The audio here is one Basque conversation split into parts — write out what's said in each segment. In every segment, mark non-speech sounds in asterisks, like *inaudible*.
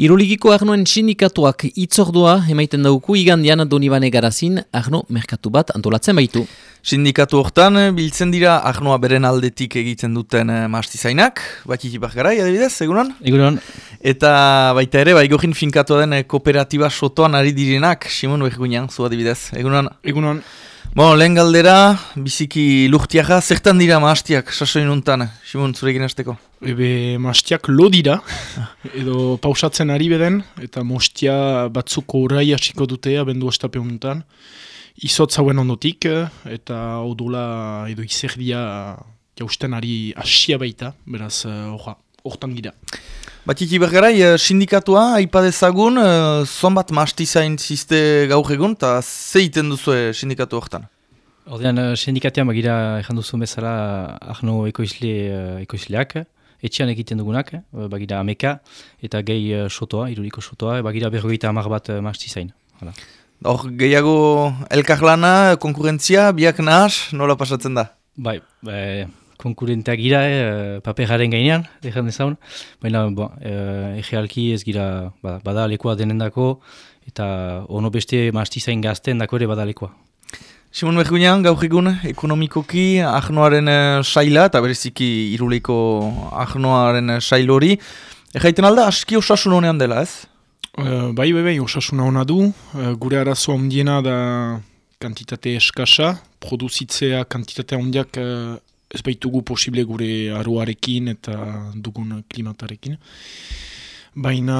Iruligiko Arnoen sindikatuak itzordua emaiten dauku igandian Donibane Garazin Arno merkatu bat antolatzen baitu. Sindikatu hortan, biltzen dira Arnoa beren aldetik egiten duten eh, mastizainak, bakiki garai, adibidez, egunon? Egunon. Eta baita ere, baigogin finkatu den eh, kooperatiba sotoan ari direnak, Simon Berguinan, zu adibidez, egunon? Egunon. Bon, lehen galdera, biziki lurtiaga, zertan dira maastiak, sasoin untan, Simon, zurekin hasteko? Ebe maastiak lo dira, edo pausatzen ari beden, eta mostia batzuko urrai hasiko dute abendu estape honetan. Izotz hauen ondotik, eta odula edo izerdia jausten ari asia baita, beraz, uh, hortan gira. Batiki bergarai, eh, sindikatua, aipadezagun, uh, zonbat mastizain ziste gaur egun, eta zeiten duzu sindikatu hortan? Ordean, uh, sindikatean bagira ezan duzu bezala ahno ekoizle, ekoizleak, etxean egiten dugunak, bagira ameka, eta gehi sotoa, iruriko sotoa, bagira berrogeita amar bat mastizain. Hor, gehiago elkarlana, konkurrentzia, biak nahas, nola pasatzen da? Bai, bai konkurenteak gira, eh, paperaren gainean, ezan dezaun. Baina, bon, eh, egealki ez gira ba, badalekoa denendako, eta ono beste mastizain gazten dako ere badalekoa. Simon Berguinan, gaur egun, ekonomikoki, ahnoaren uh, saila, eta bereziki iruleiko ahnoaren sail hori. Egaiten alda, aski osasun honean dela, ez? Uh, bai, bai, bai, osasuna hona du. Uh, gure arazo ondiena da kantitate eskasa, produzitzea kantitate ondiak ez baitugu posible gure aruarekin eta dugun klimatarekin. Baina,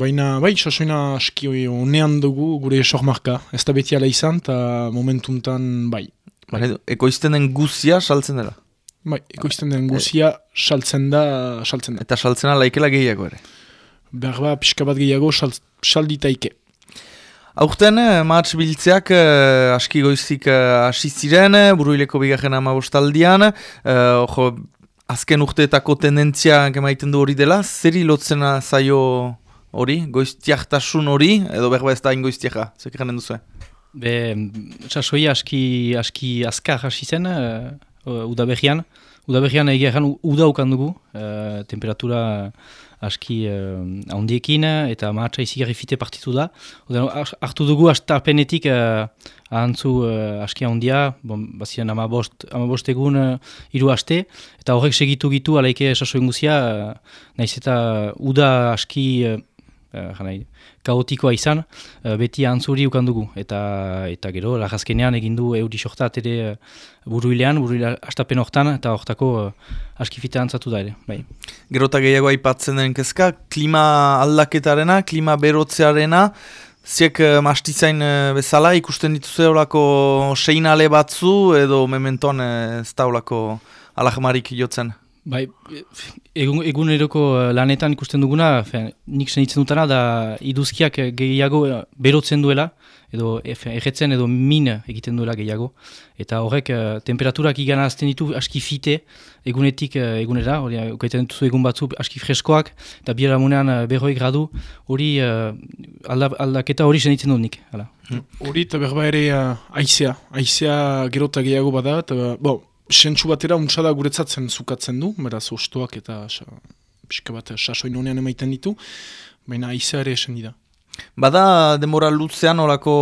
baina, bai, sasoina aski honean dugu gure sormarka. Ez da beti ala izan, eta momentuntan, bai. bai. Ekoizten den guzia saltzen dela? Bai, ekoizten den guzia saltzen da, saltzen da. Eta saltzena laikela gehiago ere? Behar ba, pixka bat gehiago salditaike. Aurten, eh, mahatz biltzeak eh, aski goizik eh, hasi ziren, eh, buruileko bigarren ama bostaldian, eh, azken urteetako tendentzia gemaiten du hori dela, zeri lotzena zaio hori, goiztiaktasun hori, edo berba ez da ingoiztiaka, zek janen duzu? Be, sasoi aski, aski azkar hasi zen, uh, udabegian, udabegian egia udaukan dugu, temperatura aski uh, handiekin eta mahatsa izigarri fite partitu da. Oden, hartu dugu astarpenetik uh, ahantzu uh, aski handia, bon, baziren ama bost, ama egun uh, iru aste, eta horrek segitu gitu alaike esasoen guzia, uh, nahiz eta uda aski uh, kaotikoa izan, uh, beti antzuri ukandugu. Eta, eta gero, lagazkenean egindu euri sortat ere uh, buruilean, buruile astapen hortan, eta hortako uh, askifite antzatu da ere. Bai. Gero eta gehiago aipatzen den kezka, klima aldaketarena, klima berotzearena, Ziek mastizain bezala ikusten dituze horako seinale batzu edo mementoan ez da horako alahmarik jotzen? Bai, egun, eguneroko eh, lanetan ikusten duguna, fe, nik senitzen dutana da iduzkiak gehiago eh, berotzen duela, edo erretzen edo min egiten duela gehiago. Eta horrek temperaturak igana azten ditu aski fite egunetik egunera, hori okaiten duzu egun batzu aski freskoak, eta biara munean berroi gradu, hori aldaketa hori senitzen dut nik. Hori eta berba ere aizea, aizea gerota gehiago bada, eta bo, sentsu batera untsada guretzatzen zukatzen du, beraz ostoak eta pixka bat sasoin honean emaiten ditu, baina aizea ere esen dira. Bada demora luzean olako,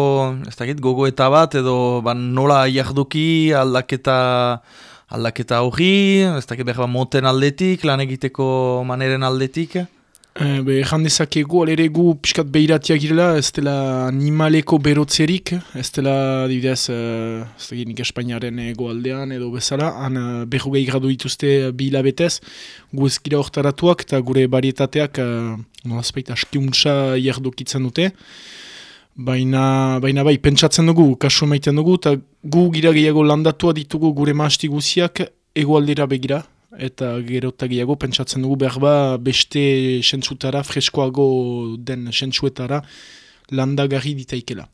ez dakit, gogo eta bat, edo ba, nola jarduki aldaketa aldaketa hori, ez dakit behar moten aldetik, lan egiteko maneren aldetik? E, be, dezakegu, alere gu piskat behiratia girela, ez dela animaleko berotzerik, ez dela, dibidez, uh, ez da nik Espainiaren ego aldean edo bezala, han uh, behu gehi gradu dituzte bi hilabetez, gu ez gira eta gure barietateak, uh, nolazpeit, askiuntza jardokitzen dute, baina, baina bai, pentsatzen dugu, kasu emaiten dugu, eta gu gira gehiago landatua ditugu gure maasti guziak ego aldera begira, eta gerotagiago pentsatzen dugu behar ba beste sentzutara, freskoago den sentzuetara landagarri ditaikela.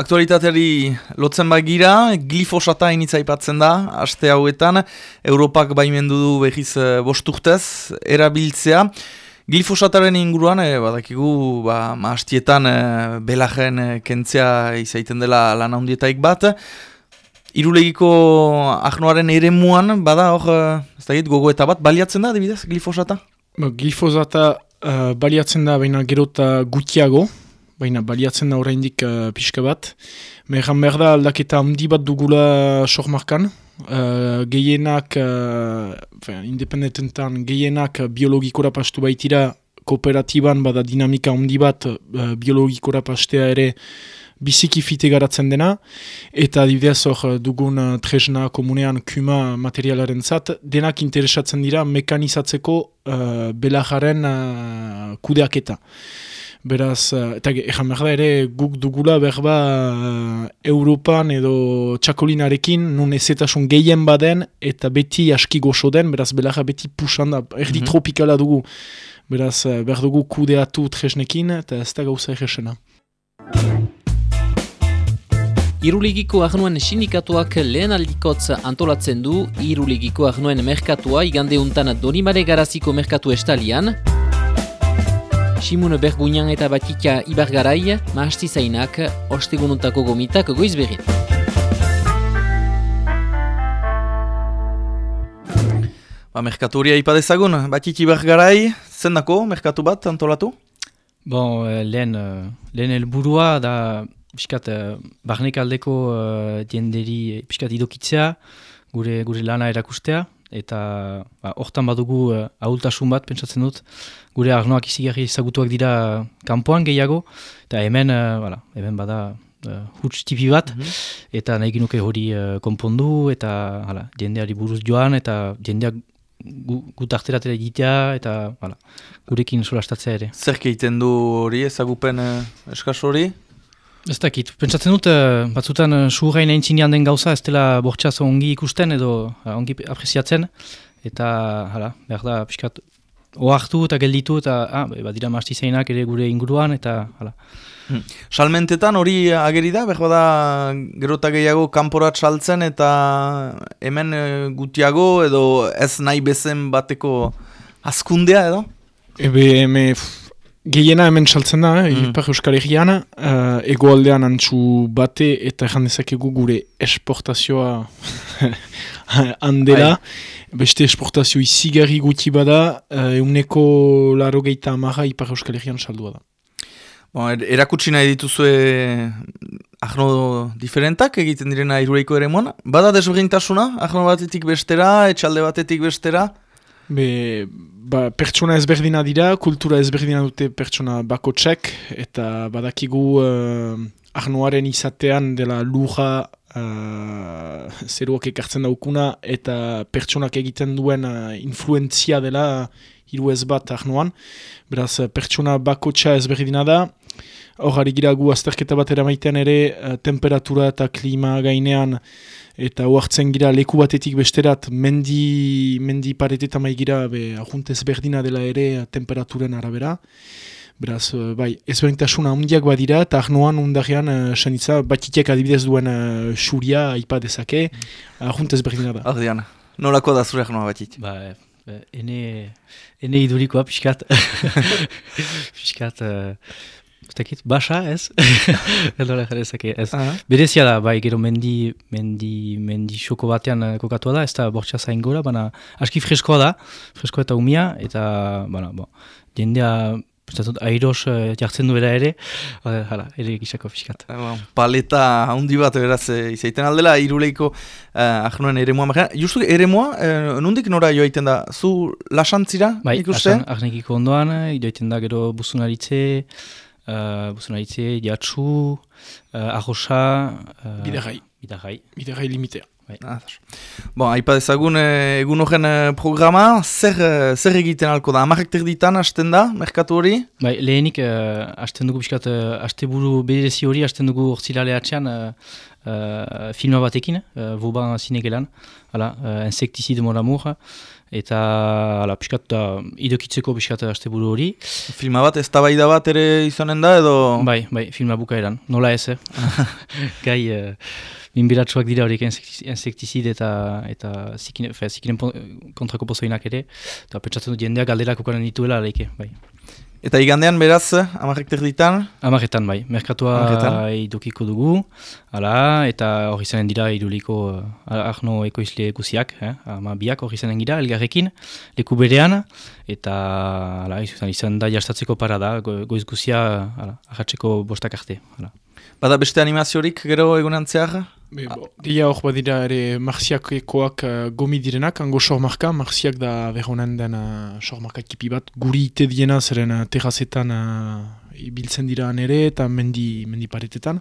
Aktualitateari lotzen bagira, glifosata initzaipatzen da, aste hauetan, Europak baimendu du behiz eh, bosturtez, erabiltzea. Glifosataren inguruan, e, badakigu, ba, maastietan e, belajen kentzea izaiten dela lan handietaik bat, Irulegiko ahnoaren ere muan, bada hor, eh, ez da gogo eta bat, baliatzen da, dibidez, glifosata? Ba, glifosata uh, baliatzen da baina gero eta gutiago, baina baliatzen da oraindik uh, pixka bat. Mehan behar da aldaketa handi bat dugula sormarkan, uh, gehienak, uh, independententan gehienak biologikora pastu baitira, kooperatiban bada dinamika handi bat uh, biologikora pastea ere biziki fite garatzen dena, eta adibidez hor dugun uh, tresna komunean kuma materialaren zat, denak interesatzen dira mekanizatzeko uh, belajaren uh, kudeaketa. Beraz, eta egan behar da ere guk dugula berba uh, Europan edo txakolinarekin nun ezetasun gehien baden eta beti aski goxo den, beraz belaja beti pusan da, erdi mm tropikala dugu. Beraz, behar dugu kudeatu tresnekin eta ez da gauza egesena. Iruligiko ahnuen sindikatuak lehen aldikotz antolatzen du Iruligiko ahnuen merkatua igande untan Donibare Garaziko merkatu estalian. Simun Berguñan eta Batikia Ibargarai, mahasti zainak, ostegununtako gomitak goiz berri. Ba, merkaturia ipadezagun, Batikia Ibargarai, zendako merkatu bat antolatu? Bon, eh, lehen, eh, lehen elburua da piskat, uh, barnek aldeko uh, dienderi piskat idokitzea, gure, gure lana erakustea, eta ba, hortan badugu uh, ahultasun bat, pentsatzen dut, gure arnoak izigarri ezagutuak dira kanpoan gehiago, eta hemen, uh, hemen bada uh, huts tipi bat, mhm. eta nahi ginuke hori uh, konpondu, eta hala, diendeari buruz joan, eta diendeak gut arteratera egitea, eta hala, gurekin solastatzea ere. Zer egiten du hori ezagupen uh, eskas hori? Ez dakit, pentsatzen dut, uh, batzutan uh, suhurain egin den gauza, ez dela bortxaz ongi ikusten edo uh, ongi apresiatzen, eta, hala, behar da, piskat, oartu eta gelditu, eta, ah, bat dira masti zeinak ere gure inguruan, eta, hala. Hmm. Salmentetan hori ageri da, behar da, gerota gehiago kanporat saltzen, eta hemen gutiago, edo ez nahi bezen bateko azkundea, edo? Ebe, eme, Gehiena hemen saltzen da, eh, mm. Ipar Euskal Herrian, uh, egoaldean antzu bate eta erran dezakegu gure esportazioa *laughs* handela. Beste esportazio izigarri guti bada, uh, euneko laro gehieta amaga Ipar Euskal Herrian saldua da. Bon, er, erakutsi nahi dituzue ahno diferentak egiten direna irureiko ere moan. Bada desberintasuna, ahno batetik bestera, etxalde batetik bestera? Be, ba, pertsona ezberdina dira, kultura ezberdina dute pertsona bako txek, eta badakigu uh, arnoaren izatean dela luja uh, zeruak ekartzen daukuna, eta pertsonak egiten duen uh, influenzia dela hiru ez bat arnoan. Beraz, pertsona bako txa ezberdina da, hor harri gira gu azterketa bat eramaiten ere, uh, temperatura eta klima gainean, eta oartzen gira leku batetik besterat mendi, mendi paretetan gira be, ahuntez berdina dela ere temperaturen arabera. Beraz, eh, bai, ez behintasuna handiak badira, eta ahnoan undarean, uh, sanitza, batitiak adibidez duen uh, xuria ipa dezake, mm. ahuntez berdina da. Ardian, nolako da zure ahnoa batit? Ba, ene, ene idurikoa, pixkat, *laughs* pixkat, Zekit, basa ez? *laughs* Edo jarezake ez. Uh Berezia da, bai, gero mendi, mendi, mendi xoko batean kokatua da, ez da bortxa zain gora, baina aski freskoa da, freskoa eta umia, eta, baina, bo, jendea, Zatzut, airos uh, jartzen du bera ere, uh, hala, ere gizako fiskat. paleta handi bat beraz izaiten aldela, iruleiko uh, ahnoen ere moa. Justu ere moa, uh, nondik nora joaiten da? Zu lasantzira? Bai, lasan, ahnekiko ondoan, joaiten da gero buzunaritze, uh, buzunaitze, jatsu, uh, arrosa... Uh, Bidegai. Bidegai. Bidegai limitea. Bai. Ah, bon, haipa dezagun egun horren programa, zer, zer egiten alko da? Amarrak terditan hasten da, merkatu hori? Bai, lehenik, hasten dugu biskat, uh, haste buru bederezi hori, hasten dugu ortsilale atxean filma batekin, uh, voban zinegelan, hala, uh, insektizide mon amour, eta ala, piskat, da, idokitzeko piskat asteburu hori. Filma bat, ez da bat ere izanen da edo? Bai, bai, filma buka eran, nola ez, eh? *laughs* Gai, uh, minbiratsuak dira horiek insektizid eta eta zikine, fe, zikinen kontrako pozoinak ere, eta pentsatzen dut jendeak galderak okanen dituela aleike, bai. Eta igandean beraz, amarek terditan? Amarretan bai, merkatua idukiko dugu, ala, eta hori zanen dira iruliko uh, ahno ekoizle guziak, eh? ama biak hori zanen gira, elgarrekin, leku berean, eta ala, izan, izan da jastatzeko para da, goiz guzia ahatzeko bostak arte. Ala. Bada beste animaziorik gero egunantzeak? Be, Dia hor badira ere marziakoak uh, gomi direnak, ango sormarka, marziak da behonen den uh, sormarka kipi bat, guri ite diena zeren uh, terrazetan uh, ibiltzen dira nere eta mendi, mendi paretetan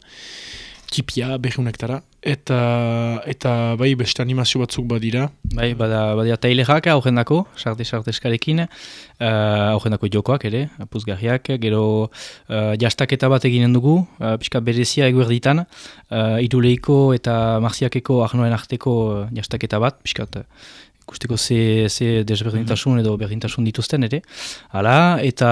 kipia behunektara. Eta, eta bai beste animazio batzuk badira. Bai, bada, badira tailerak aurrendako, sarte sarte eskarekin, uh, aurrendako jokoak ere, puzgarriak, gero uh, jastaketa bat eginen dugu, uh, pixka berezia eguerditan, uh, iduleiko eta marziakeko ahnoen arteko uh, jastaketa bat, pixka ikusteko ze, ze desberdintasun edo berdintasun dituzten ere. Hala, eta,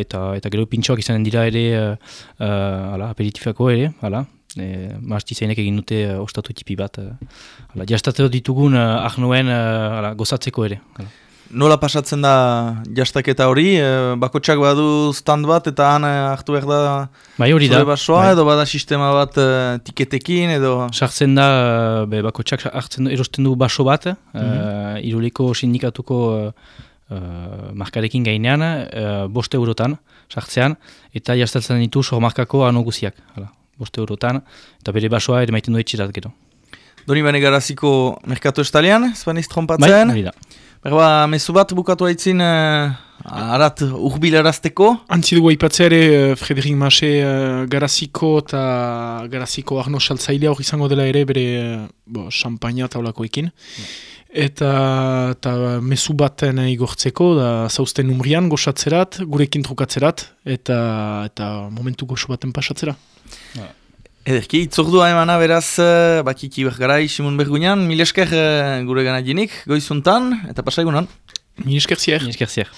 eta, eta gero pintxoak izanen dira ere, uh, ala, aperitifako ere, hala, e, zainek egin dute uh, ostatu tipi bat. Uh, jastateo ditugun uh, ahnoen uh, gozatzeko ere. Hala. Nola pasatzen da jastaketa hori, e, bakotsak badu stand bat eta han hartu behar da bai hori da. basoa bai. edo bada sistema bat tiketekin edo... Sartzen da, be, bakotsak hartzen erosten du baso bat, mm -hmm. iruliko sindikatuko uh, markarekin gainean, uh, boste eurotan sartzean, eta jastatzen ditu sormarkako anoguziak. Hala boste eurotan, eta bere basoa ere maiten du etxirat gero. Doni bane garaziko merkatu estalian, zbaniz trompatzen? Bai, Berba, mesu bat bukatu haitzin, uh, arat urbilarazteko? Antzi dugu aipatzea ere, uh, Frederik Mase uh, garaziko eta garaziko Arno Saltzailea hori izango dela ere bere uh, bo, champagne taulakoekin. Mm. Eta, eta mesu baten igortzeko, da zauzten umrian goxatzerat, gurekin trukatzerat, eta, eta momentu goxo baten pasatzerat. Ederki, itzordua emana beraz, uh, bakiki bergarai, Simon Berguñan, mil esker uh, gure gana jinik, goizuntan, eta pasaigunan. Mil esker zier. Mil esker zier.